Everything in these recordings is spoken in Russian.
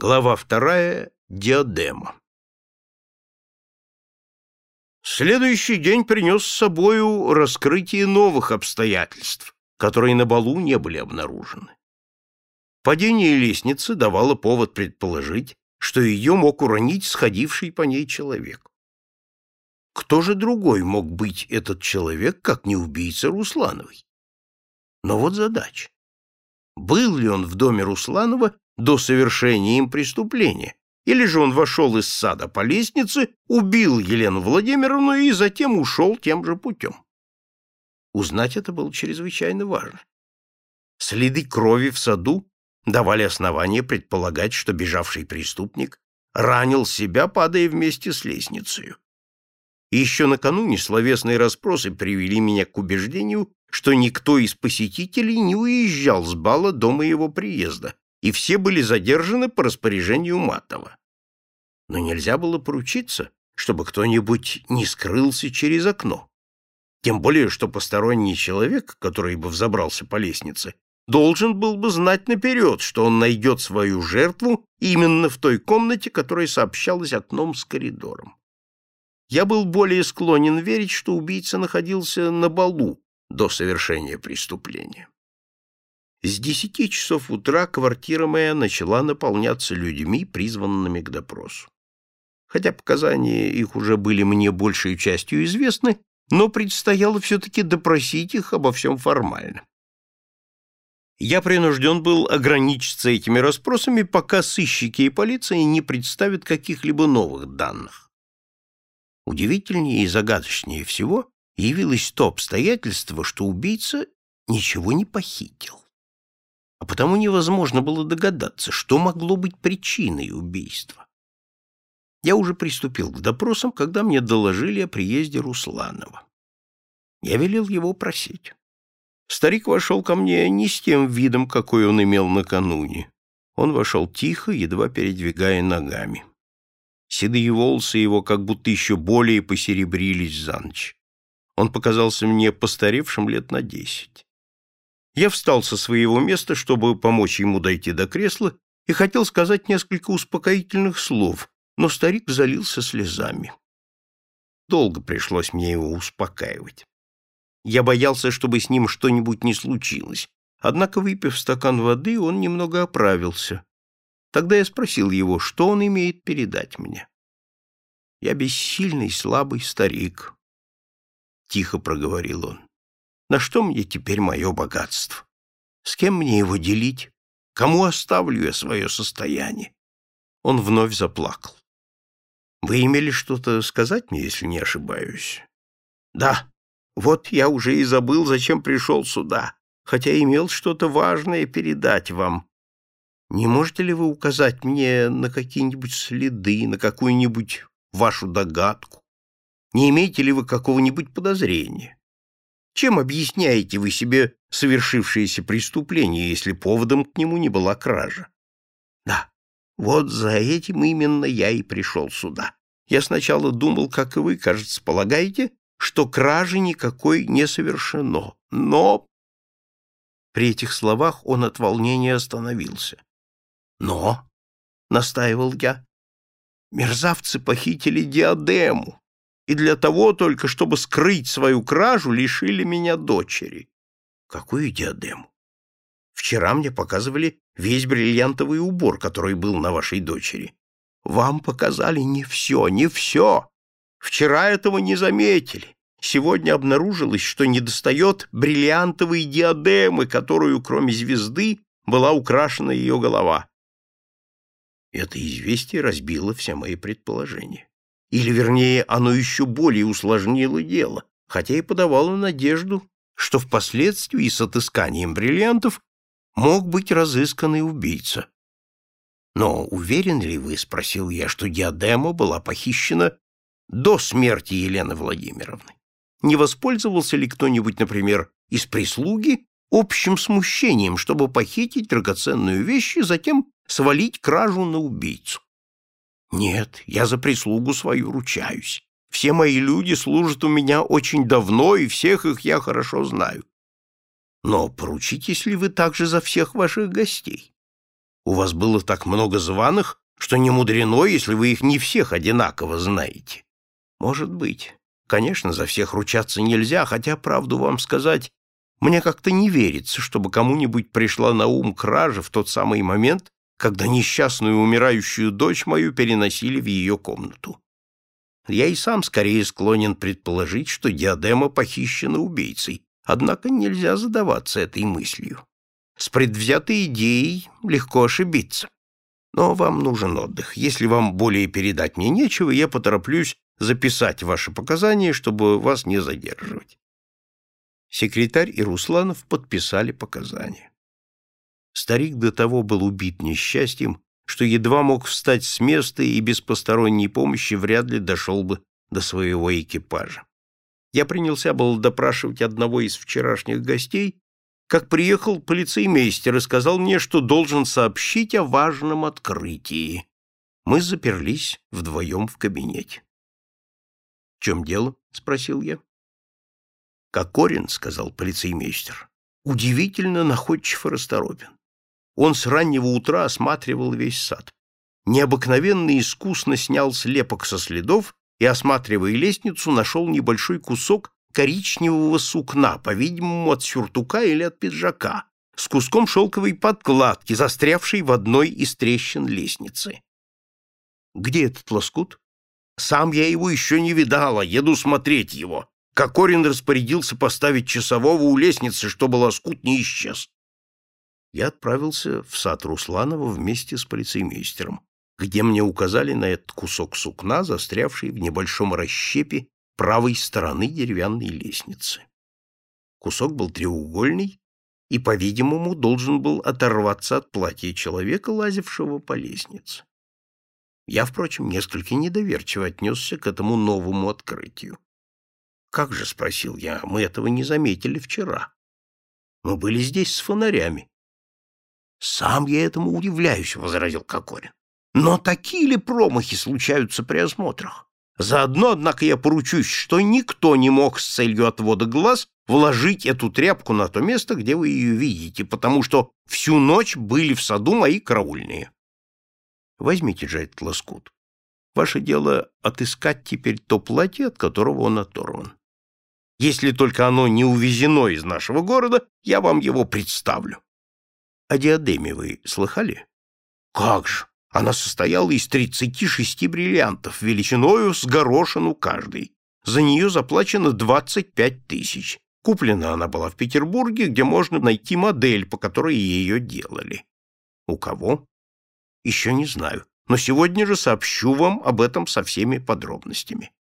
Глава вторая. Диадема. Следующий день принес с собою раскрытие новых обстоятельств, которые на балу не были обнаружены. Падение лестницы давало повод предположить, что ее мог уронить сходивший по ней человек. Кто же другой мог быть этот человек, как не убийца Руслановой? Но вот задача. Был ли он в доме Русланова до совершения им преступления, или же он вошел из сада по лестнице, убил Елену Владимировну и затем ушел тем же путем. Узнать это было чрезвычайно важно. Следы крови в саду давали основания предполагать, что бежавший преступник ранил себя, падая вместе с лестницей. И еще накануне словесные расспросы привели меня к убеждению, что никто из посетителей не уезжал с бала до моего приезда, и все были задержаны по распоряжению Матова. Но нельзя было поручиться, чтобы кто-нибудь не скрылся через окно. Тем более, что посторонний человек, который бы взобрался по лестнице, должен был бы знать наперед, что он найдет свою жертву именно в той комнате, которая сообщалась окном с коридором. Я был более склонен верить, что убийца находился на балу до совершения преступления. С десяти часов утра квартира моя начала наполняться людьми, призванными к допросу. Хотя показания их уже были мне большей частью известны, но предстояло все-таки допросить их обо всем формально. Я принужден был ограничиться этими расспросами, пока сыщики и полиция не представят каких-либо новых данных. Удивительнее и загадочнее всего явилось то обстоятельство, что убийца ничего не похитил а потому невозможно было догадаться, что могло быть причиной убийства. Я уже приступил к допросам, когда мне доложили о приезде Русланова. Я велел его просить. Старик вошел ко мне не с тем видом, какой он имел накануне. Он вошел тихо, едва передвигая ногами. Седые волосы его как будто еще более посеребрились за ночь. Он показался мне постаревшим лет на десять. Я встал со своего места, чтобы помочь ему дойти до кресла, и хотел сказать несколько успокоительных слов, но старик залился слезами. Долго пришлось мне его успокаивать. Я боялся, чтобы с ним что-нибудь не случилось, однако, выпив стакан воды, он немного оправился. Тогда я спросил его, что он имеет передать мне. «Я бессильный, слабый старик», — тихо проговорил он. На что мне теперь мое богатство? С кем мне его делить? Кому оставлю я свое состояние? Он вновь заплакал. Вы имели что-то сказать мне, если не ошибаюсь? Да. Вот я уже и забыл, зачем пришел сюда, хотя имел что-то важное передать вам. Не можете ли вы указать мне на какие-нибудь следы, на какую-нибудь вашу догадку? Не имеете ли вы какого-нибудь подозрения? Чем объясняете вы себе совершившееся преступление, если поводом к нему не была кража? Да, вот за этим именно я и пришел сюда. Я сначала думал, как и вы, кажется, полагаете, что кражи никакой не совершено. Но... При этих словах он от волнения остановился. Но, — настаивал я, — мерзавцы похитили диадему и для того только, чтобы скрыть свою кражу, лишили меня дочери. Какую диадему? Вчера мне показывали весь бриллиантовый убор, который был на вашей дочери. Вам показали не все, не все. Вчера этого не заметили. Сегодня обнаружилось, что недостает бриллиантовой диадемы, которую, кроме звезды, была украшена ее голова. Это известие разбило все мои предположения. Или, вернее, оно еще более усложнило дело, хотя и подавало надежду, что впоследствии с отысканием бриллиантов мог быть разысканный убийца. «Но уверен ли вы, — спросил я, — что диадема была похищена до смерти Елены Владимировны? Не воспользовался ли кто-нибудь, например, из прислуги общим смущением, чтобы похитить драгоценную вещь и затем свалить кражу на убийцу? Нет, я за прислугу свою ручаюсь. Все мои люди служат у меня очень давно, и всех их я хорошо знаю. Но поручитесь ли вы также за всех ваших гостей? У вас было так много званых, что не мудрено, если вы их не всех одинаково знаете. Может быть. Конечно, за всех ручаться нельзя, хотя, правду вам сказать, мне как-то не верится, чтобы кому-нибудь пришла на ум кража в тот самый момент, когда несчастную умирающую дочь мою переносили в ее комнату. Я и сам скорее склонен предположить, что диадема похищена убийцей, однако нельзя задаваться этой мыслью. С предвзятой идеей легко ошибиться. Но вам нужен отдых. Если вам более передать мне нечего, я потороплюсь записать ваши показания, чтобы вас не задерживать. Секретарь и Русланов подписали показания. Старик до того был убит несчастьем, что едва мог встать с места и без посторонней помощи вряд ли дошел бы до своего экипажа. Я принялся был допрашивать одного из вчерашних гостей, как приехал полицеймейстер и сказал мне, что должен сообщить о важном открытии. Мы заперлись вдвоем в кабинете. — В чем дело? — спросил я. — Кокорин, — сказал полицеймейстер, — удивительно находчив и расторопен. Он с раннего утра осматривал весь сад. Необыкновенно искусно снял слепок со следов и, осматривая лестницу, нашел небольшой кусок коричневого сукна, по-видимому, от сюртука или от пиджака, с куском шелковой подкладки, застрявшей в одной из трещин лестницы. «Где этот лоскут?» Сам я его еще не видала, еду смотреть его. Кокорин распорядился поставить часового у лестницы, чтобы лоскут не исчез. Я отправился в сад Русланова вместе с полицеймейстером, где мне указали на этот кусок сукна, застрявший в небольшом расщепе правой стороны деревянной лестницы. Кусок был треугольный и, по-видимому, должен был оторваться от платья человека, лазившего по лестнице. Я, впрочем, несколько недоверчиво отнесся к этому новому открытию. «Как же?» — спросил я. «Мы этого не заметили вчера. Мы были здесь с фонарями». «Сам я этому удивляюсь», — возразил Кокорин. «Но такие ли промахи случаются при осмотрах? Заодно, однако, я поручусь, что никто не мог с целью отвода глаз вложить эту тряпку на то место, где вы ее видите, потому что всю ночь были в саду мои караульные». Возьмите же этот лоскут. Ваше дело отыскать теперь то платье, от которого он оторван. Если только оно не увезено из нашего города, я вам его представлю. О вы слыхали? Как же! Она состояла из тридцати шести бриллиантов, величиною с горошину каждый. За нее заплачено двадцать пять тысяч. Куплена она была в Петербурге, где можно найти модель, по которой ее делали. У кого? Еще не знаю, но сегодня же сообщу вам об этом со всеми подробностями.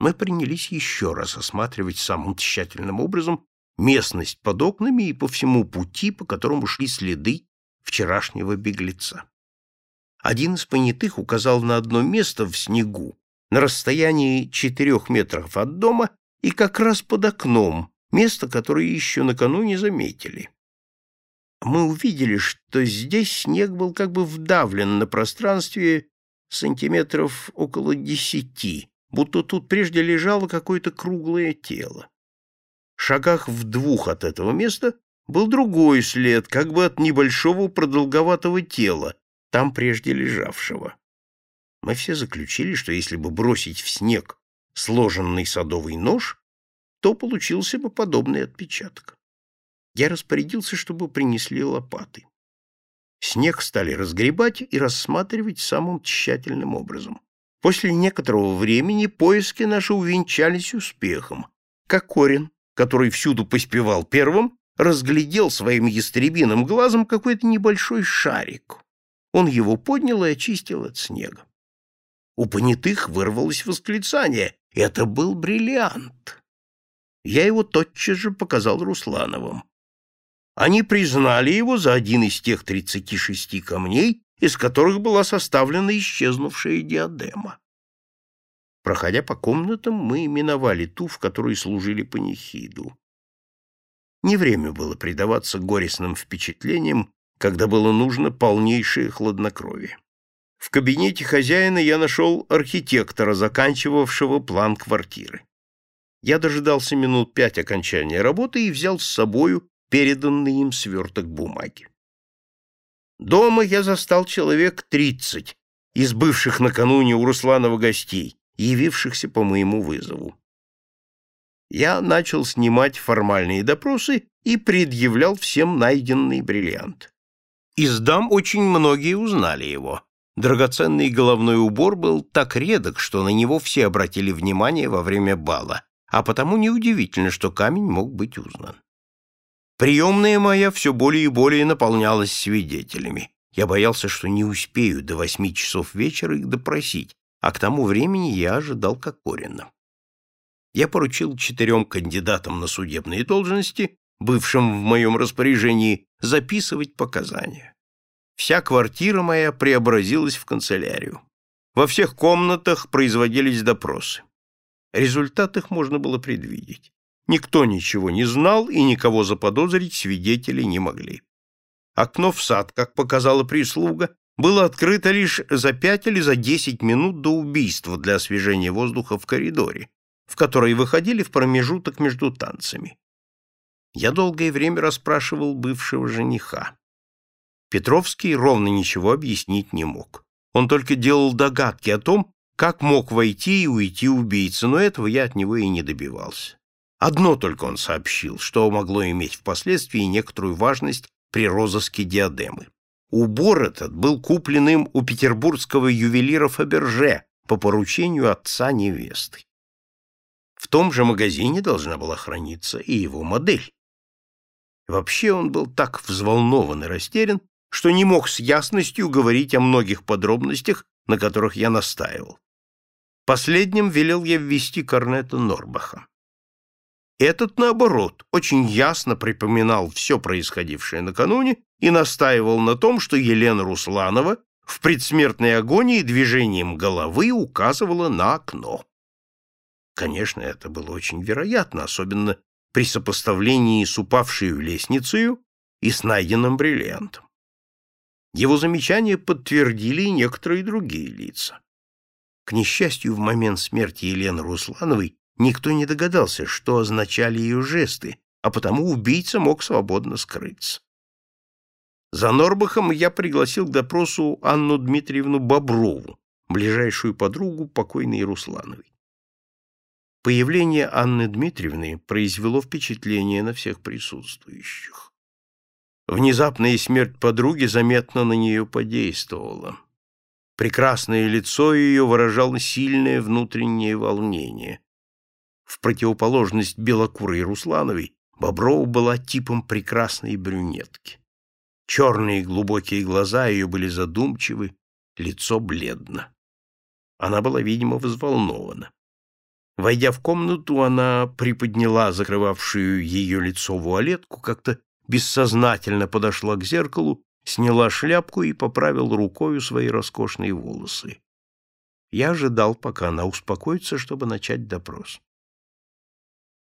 Мы принялись еще раз осматривать самым тщательным образом местность под окнами и по всему пути, по которому шли следы вчерашнего беглеца. Один из понятых указал на одно место в снегу, на расстоянии четырех метров от дома и как раз под окном, место, которое еще накануне заметили мы увидели, что здесь снег был как бы вдавлен на пространстве сантиметров около десяти, будто тут прежде лежало какое-то круглое тело. Шагах в двух от этого места был другой след, как бы от небольшого продолговатого тела, там прежде лежавшего. Мы все заключили, что если бы бросить в снег сложенный садовый нож, то получился бы подобный отпечаток я распорядился, чтобы принесли лопаты. Снег стали разгребать и рассматривать самым тщательным образом. После некоторого времени поиски наши увенчались успехом. Кокорин, который всюду поспевал первым, разглядел своим ястребиным глазом какой-то небольшой шарик. Он его поднял и очистил от снега. У понятых вырвалось восклицание. Это был бриллиант. Я его тотчас же показал Руслановым они признали его за один из тех 36 камней, из которых была составлена исчезнувшая диадема. Проходя по комнатам, мы миновали ту, в которой служили панихиду. Не время было предаваться горестным впечатлениям, когда было нужно полнейшее хладнокровие. В кабинете хозяина я нашел архитектора, заканчивавшего план квартиры. Я дожидался минут пять окончания работы и взял с собою переданный им сверток бумаги. Дома я застал человек тридцать из бывших накануне у Русланова гостей, явившихся по моему вызову. Я начал снимать формальные допросы и предъявлял всем найденный бриллиант. Из дам очень многие узнали его. Драгоценный головной убор был так редок, что на него все обратили внимание во время бала, а потому неудивительно, что камень мог быть узнан. Приемная моя все более и более наполнялась свидетелями. Я боялся, что не успею до восьми часов вечера их допросить, а к тому времени я ожидал Кокорина. Я поручил четырем кандидатам на судебные должности, бывшим в моем распоряжении, записывать показания. Вся квартира моя преобразилась в канцелярию. Во всех комнатах производились допросы. Результат их можно было предвидеть. Никто ничего не знал, и никого заподозрить свидетели не могли. Окно в сад, как показала прислуга, было открыто лишь за пять или за десять минут до убийства для освежения воздуха в коридоре, в который выходили в промежуток между танцами. Я долгое время расспрашивал бывшего жениха. Петровский ровно ничего объяснить не мог. Он только делал догадки о том, как мог войти и уйти убийца, но этого я от него и не добивался. Одно только он сообщил, что могло иметь впоследствии некоторую важность при розыске диадемы. Убор этот был куплен им у петербургского ювелира Фаберже по поручению отца невесты. В том же магазине должна была храниться и его модель. Вообще он был так взволнован и растерян, что не мог с ясностью говорить о многих подробностях, на которых я настаивал. Последним велел я ввести корнета Норбаха. Этот, наоборот, очень ясно припоминал все происходившее накануне и настаивал на том, что Елена Русланова в предсмертной агонии движением головы указывала на окно. Конечно, это было очень вероятно, особенно при сопоставлении с упавшей лестницей и с найденным бриллиантом. Его замечания подтвердили и некоторые другие лица. К несчастью, в момент смерти Елены Руслановой Никто не догадался, что означали ее жесты, а потому убийца мог свободно скрыться. За Норбахом я пригласил к допросу Анну Дмитриевну Боброву, ближайшую подругу покойной Руслановой. Появление Анны Дмитриевны произвело впечатление на всех присутствующих. Внезапная смерть подруги заметно на нее подействовала. Прекрасное лицо ее выражало сильное внутреннее волнение. В противоположность белокурой Руслановой, Боброва была типом прекрасной брюнетки. Черные глубокие глаза ее были задумчивы, лицо бледно. Она была, видимо, взволнована. Войдя в комнату, она приподняла закрывавшую ее лицо вуалетку, как-то бессознательно подошла к зеркалу, сняла шляпку и поправила рукою свои роскошные волосы. Я ожидал, пока она успокоится, чтобы начать допрос.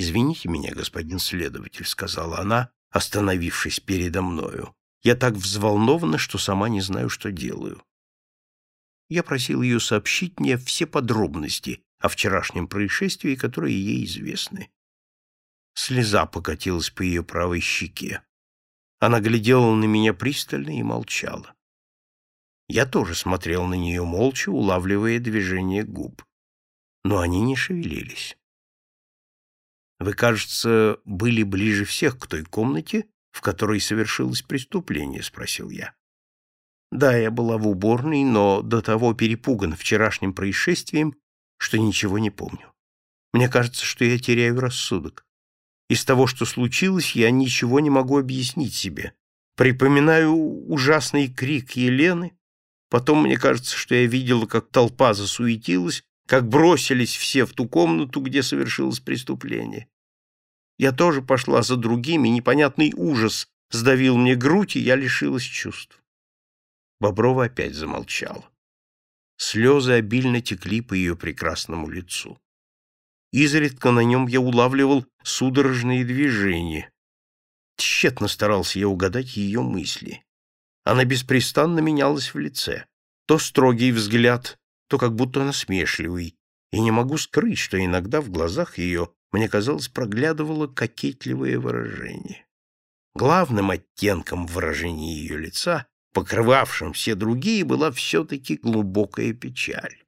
«Извините меня, господин следователь», — сказала она, остановившись передо мною. «Я так взволнована, что сама не знаю, что делаю». Я просил ее сообщить мне все подробности о вчерашнем происшествии, которые ей известны. Слеза покатилась по ее правой щеке. Она глядела на меня пристально и молчала. Я тоже смотрел на нее молча, улавливая движение губ. Но они не шевелились. Вы, кажется, были ближе всех к той комнате, в которой совершилось преступление, спросил я. Да, я была в уборной, но до того перепуган вчерашним происшествием, что ничего не помню. Мне кажется, что я теряю рассудок. Из того, что случилось, я ничего не могу объяснить себе. Припоминаю ужасный крик Елены, потом мне кажется, что я видела, как толпа засуетилась, как бросились все в ту комнату, где совершилось преступление. Я тоже пошла за другими, непонятный ужас сдавил мне грудь, и я лишилась чувств. Боброва опять замолчала. Слезы обильно текли по ее прекрасному лицу. Изредка на нем я улавливал судорожные движения. Тщетно старался я угадать ее мысли. Она беспрестанно менялась в лице. То строгий взгляд, то как будто насмешливый, и не могу скрыть, что иногда в глазах ее, мне казалось, проглядывало кокетливое выражение. Главным оттенком выражения ее лица покрывавшим все другие, была все-таки глубокая печаль.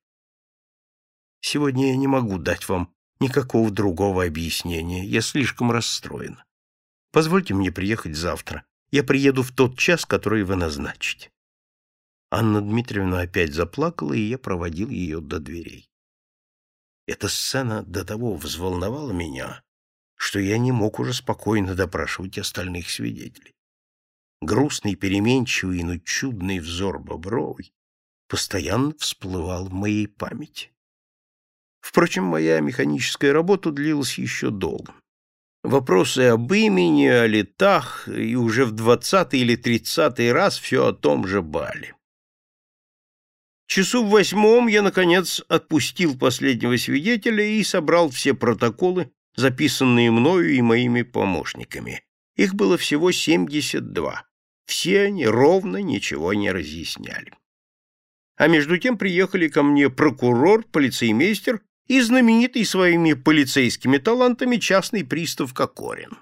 Сегодня я не могу дать вам никакого другого объяснения. Я слишком расстроен. Позвольте мне приехать завтра. Я приеду в тот час, который вы назначите. Анна Дмитриевна опять заплакала, и я проводил ее до дверей. Эта сцена до того взволновала меня, что я не мог уже спокойно допрашивать остальных свидетелей. Грустный, переменчивый, но чудный взор Бобровой постоянно всплывал в моей памяти. Впрочем, моя механическая работа длилась еще долго. Вопросы об имени, о летах, и уже в двадцатый или тридцатый раз все о том же бале. Часу в восьмом я, наконец, отпустил последнего свидетеля и собрал все протоколы, записанные мною и моими помощниками. Их было всего семьдесят два. Все они ровно ничего не разъясняли. А между тем приехали ко мне прокурор, полицеймейстер и знаменитый своими полицейскими талантами частный пристав Кокорин.